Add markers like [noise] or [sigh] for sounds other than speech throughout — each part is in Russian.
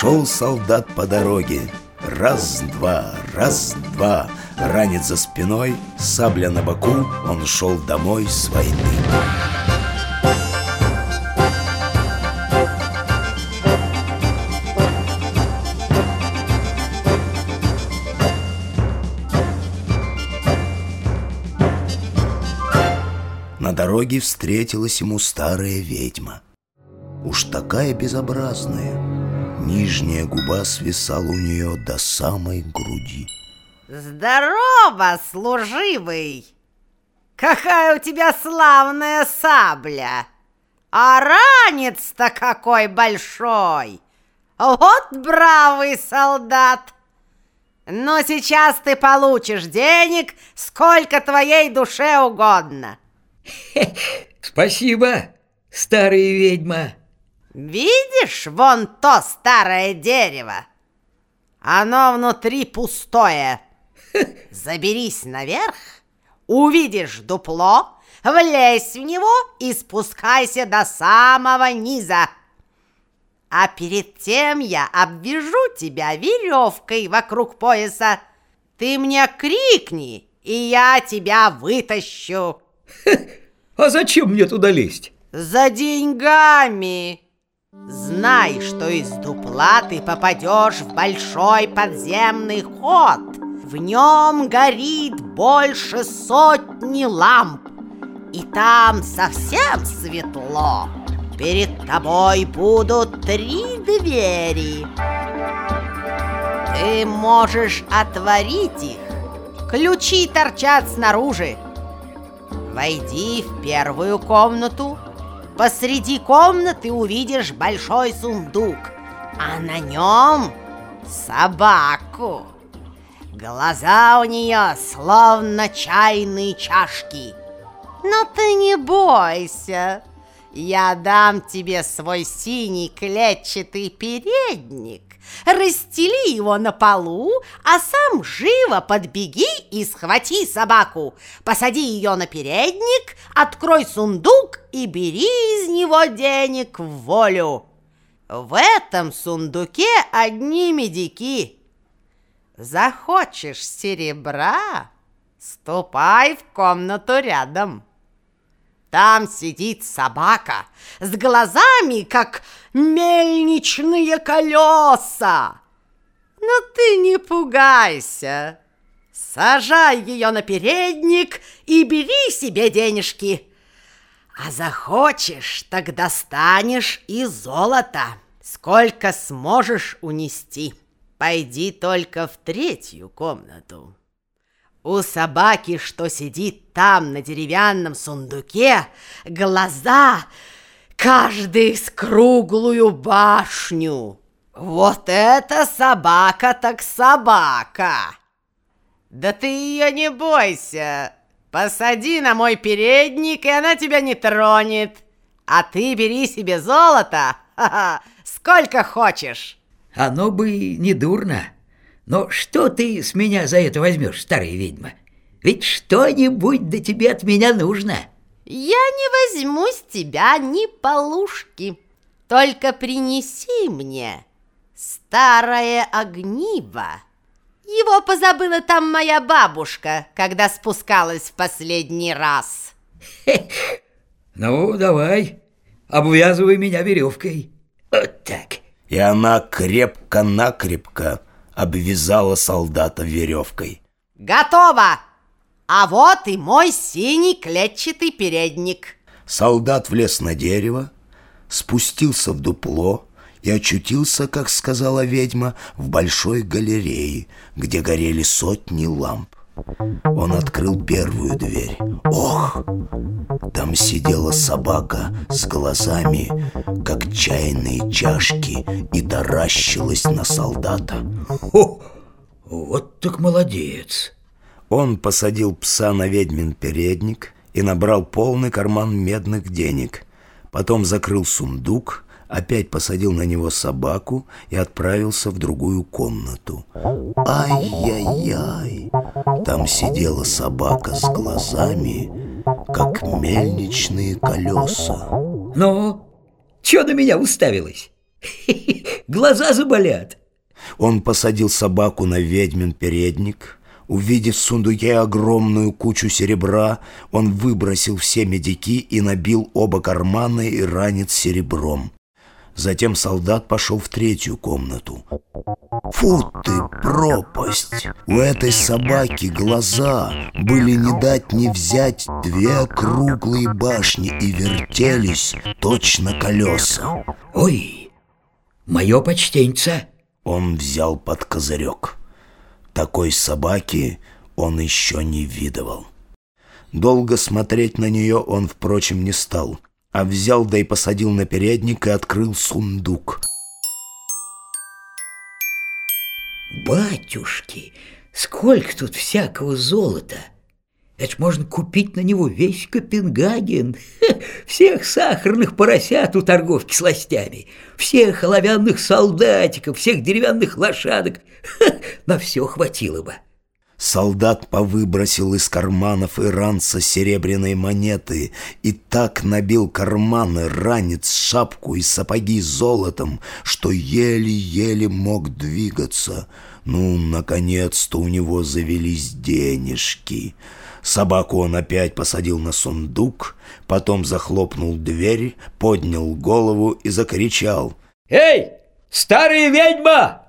Шел солдат по дороге. Раз-два, раз-два. Ранец за спиной, сабля на боку, он шел домой с войны. На дороге встретилась ему старая ведьма. Уж такая безобразная. Нижняя губа свисала у нее до самой груди. Здорово, служивый! Какая у тебя славная сабля! А ранец-то какой большой! Вот бравый солдат! Но сейчас ты получишь денег, сколько твоей душе угодно. Спасибо, старая ведьма. Видишь вон то старое дерево? Оно внутри пустое. Заберись наверх, увидишь дупло, влезь в него и спускайся до самого низа. А перед тем я обвяжу тебя веревкой вокруг пояса. Ты мне крикни, и я тебя вытащу. [laughs] А зачем мне туда лезть? За деньгами. Знай, что из дупла ты попадешь в большой подземный ход. В нем горит больше сотни ламп. И там совсем светло. Перед тобой будут три двери. Ты можешь отворить их. Ключи торчат снаружи. Войди в первую комнату – Посреди комнаты увидишь большой сундук, а на нем собаку. Глаза у нее словно чайные чашки. Но ты не бойся, я дам тебе свой синий клетчатый передник. Расстели его на полу, а сам живо подбеги и схвати собаку. Посади ее на передник, открой сундук и бери из него денег в волю. В этом сундуке одни медики. Захочешь серебра, ступай в комнату рядом. Там сидит собака с глазами, как мельничные колеса. Но ты не пугайся. Сажай ее на передник и бери себе денежки. А захочешь, так достанешь и золото, сколько сможешь унести. Пойди только в третью комнату. У собаки, что сидит там на деревянном сундуке, глаза каждый с круглую башню. Вот это собака так собака! Да ты ее не бойся. Посади на мой передник, и она тебя не тронет. А ты бери себе золото, сколько хочешь. Оно бы не дурно. Но что ты с меня за это возьмешь, старая ведьма? Ведь что-нибудь до тебе от меня нужно. Я не возьму с тебя ни полушки. Только принеси мне старое огниво. Его позабыла там моя бабушка, когда спускалась в последний раз. Ну, давай, обвязывай меня веревкой. Вот так. И она крепко-накрепко обвязала солдата веревкой. «Готово! А вот и мой синий клетчатый передник!» Солдат влез на дерево, спустился в дупло и очутился, как сказала ведьма, в большой галерее, где горели сотни ламп. Он открыл первую дверь. Ох! Там сидела собака с глазами, как чайные чашки, и таращилась на солдата. О, вот так молодец. Он посадил пса на ведьмин передник и набрал полный карман медных денег. Потом закрыл сундук, опять посадил на него собаку и отправился в другую комнату. Ай-яй-яй! Там сидела собака с глазами, как мельничные колеса. Ну, что на меня уставилась? Глаза заболят. Он посадил собаку на ведьмин передник. Увидев в сундуке огромную кучу серебра, он выбросил все медики и набил оба кармана и ранец серебром. Затем солдат пошел в третью комнату. Фу ты, пропасть! У этой собаки глаза были не дать не взять две круглые башни и вертелись точно колеса. Ой, мое почтеньце. Он взял под козырек. Такой собаки он еще не видывал. Долго смотреть на нее он, впрочем, не стал, а взял да и посадил на передник и открыл сундук. Батюшки, сколько тут всякого золота! Это ж можно купить на него весь Копенгаген, всех сахарных поросят у торговки сластями, всех оловянных солдатиков, всех деревянных лошадок. на все хватило бы. Солдат повыбросил из карманов иранца серебряные монеты и так набил карманы, ранец, шапку и сапоги золотом, что еле-еле мог двигаться. Ну, наконец-то у него завелись денежки. Собаку он опять посадил на сундук, потом захлопнул дверь, поднял голову и закричал. «Эй, старая ведьма,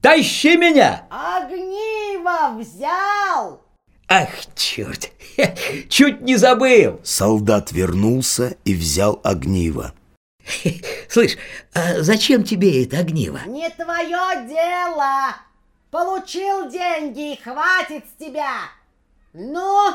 тащи меня!» Взял! Ах, черт, [laughs] чуть не забыл. Солдат вернулся и взял огниво. Слышь, а зачем тебе это огниво? Не твое дело! Получил деньги и хватит с тебя! Ну,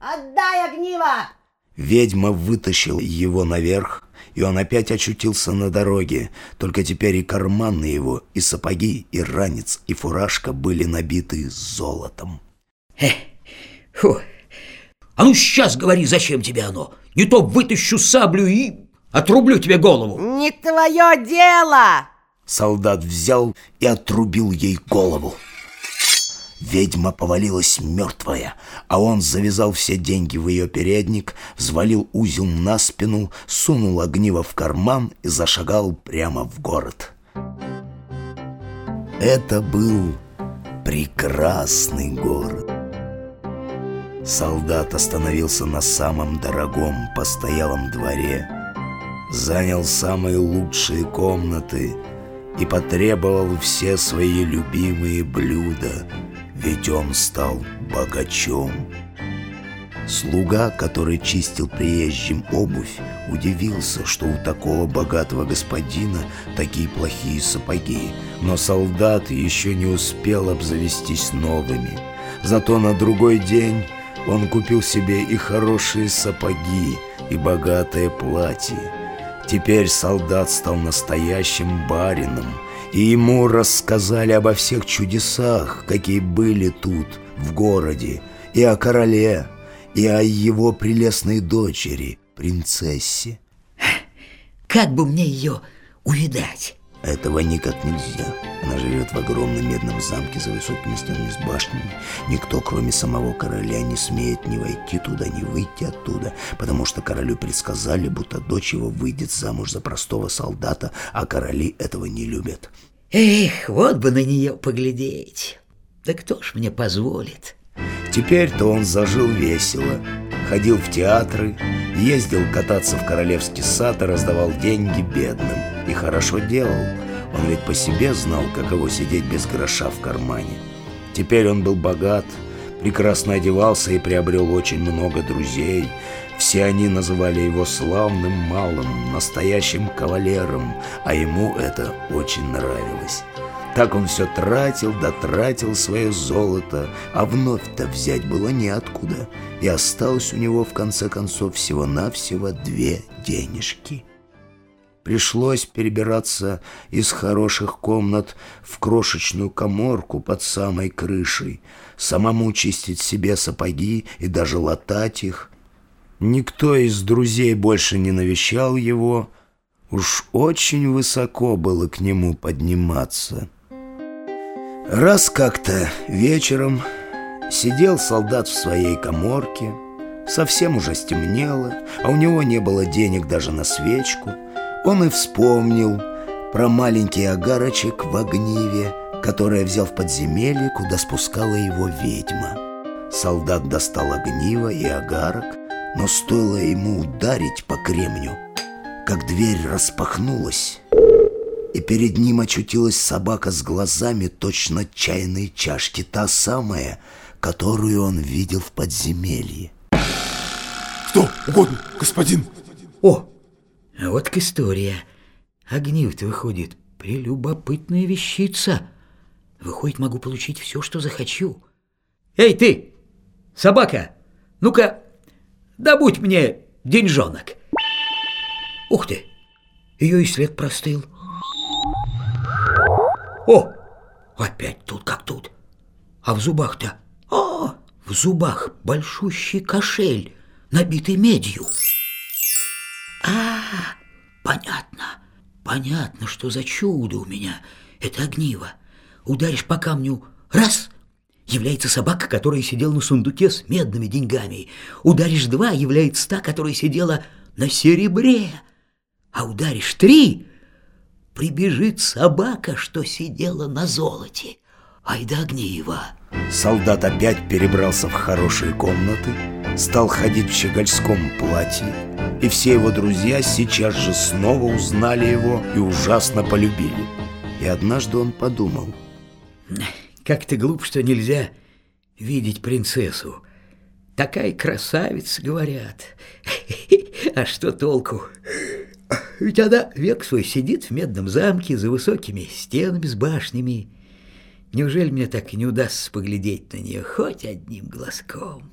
отдай огниво! Ведьма вытащила его наверх, и он опять очутился на дороге. Только теперь и карманы его, и сапоги, и ранец, и фуражка были набиты золотом. Э, фу. А ну сейчас говори, зачем тебе оно? Не то вытащу саблю и отрублю тебе голову. Не твое дело! Солдат взял и отрубил ей голову. Ведьма повалилась мертвая, а он завязал все деньги в ее передник, взвалил узел на спину, сунул огниво в карман и зашагал прямо в город. Это был прекрасный город. Солдат остановился на самом дорогом постоялом дворе, занял самые лучшие комнаты и потребовал все свои любимые блюда – ведь он стал богачом. Слуга, который чистил приезжим обувь, удивился, что у такого богатого господина такие плохие сапоги, но солдат еще не успел обзавестись новыми. Зато на другой день он купил себе и хорошие сапоги, и богатое платье. Теперь солдат стал настоящим барином – и ему рассказали обо всех чудесах, какие были тут, в городе, и о короле, и о его прелестной дочери, принцессе. Как бы мне ее увидать? Этого никак нельзя. Она живет в огромном медном замке за высокими стенами с башнями. Никто, кроме самого короля, не смеет ни войти туда, ни выйти оттуда, потому что королю предсказали, будто дочь его выйдет замуж за простого солдата, а короли этого не любят. Эх, вот бы на нее поглядеть. Да кто ж мне позволит? Теперь-то он зажил весело, ходил в театры, ездил кататься в королевский сад и раздавал деньги бедным. И хорошо делал. Он ведь по себе знал, каково сидеть без гроша в кармане. Теперь он был богат, прекрасно одевался и приобрел очень много друзей. Все они называли его славным малым, настоящим кавалером, а ему это очень нравилось. Так он все тратил да тратил свое золото, а вновь-то взять было неоткуда, и осталось у него в конце концов всего-навсего две денежки. Пришлось перебираться из хороших комнат в крошечную коморку под самой крышей, самому чистить себе сапоги и даже латать их. Никто из друзей больше не навещал его, уж очень высоко было к нему подниматься. Раз как-то вечером сидел солдат в своей коморке, совсем уже стемнело, а у него не было денег даже на свечку — он и вспомнил про маленький огарочек в огниве, который взял в подземелье, куда спускала его ведьма. Солдат достал огниво и огарок, но стоило ему ударить по кремню, как дверь распахнулась, и перед ним очутилась собака с глазами точно чайной чашки, та самая, которую он видел в подземелье. Что угодно, господин? О, а вот к история. Огнив-то выходит прелюбопытная вещица. Выходит, могу получить все, что захочу. Эй, ты, собака, ну-ка, добудь мне деньжонок. Ух ты, ее и след простыл. О, опять тут как тут. А в зубах-то... О, в зубах большущий кошель, набитый медью. А, понятно, понятно, что за чудо у меня это огниво. Ударишь по камню раз — является собака, которая сидела на сундуке с медными деньгами. Ударишь два — является та, которая сидела на серебре. А ударишь три — прибежит собака, что сидела на золоте. Ай да огниво! Солдат опять перебрался в хорошие комнаты, стал ходить в щегольском платье, и все его друзья сейчас же снова узнали его и ужасно полюбили. И однажды он подумал. Как ты глуп, что нельзя видеть принцессу. Такая красавица, говорят. А что толку? Ведь она век свой сидит в медном замке за высокими стенами с башнями. Неужели мне так и не удастся поглядеть на нее хоть одним глазком?»